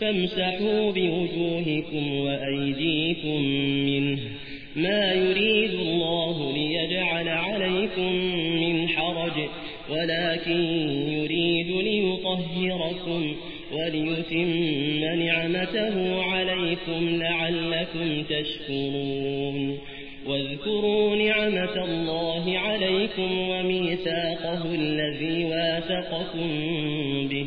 فامسحوا بوجوهكم وأيديكم منه. ما يريد الله ليجعل عليكم من حرج ولكن يريد ليطهركم وليتم نعمته عليكم لعلكم تشكرون. واذكروا نعمة الله عليكم وميثاقه الذي واثقكم به.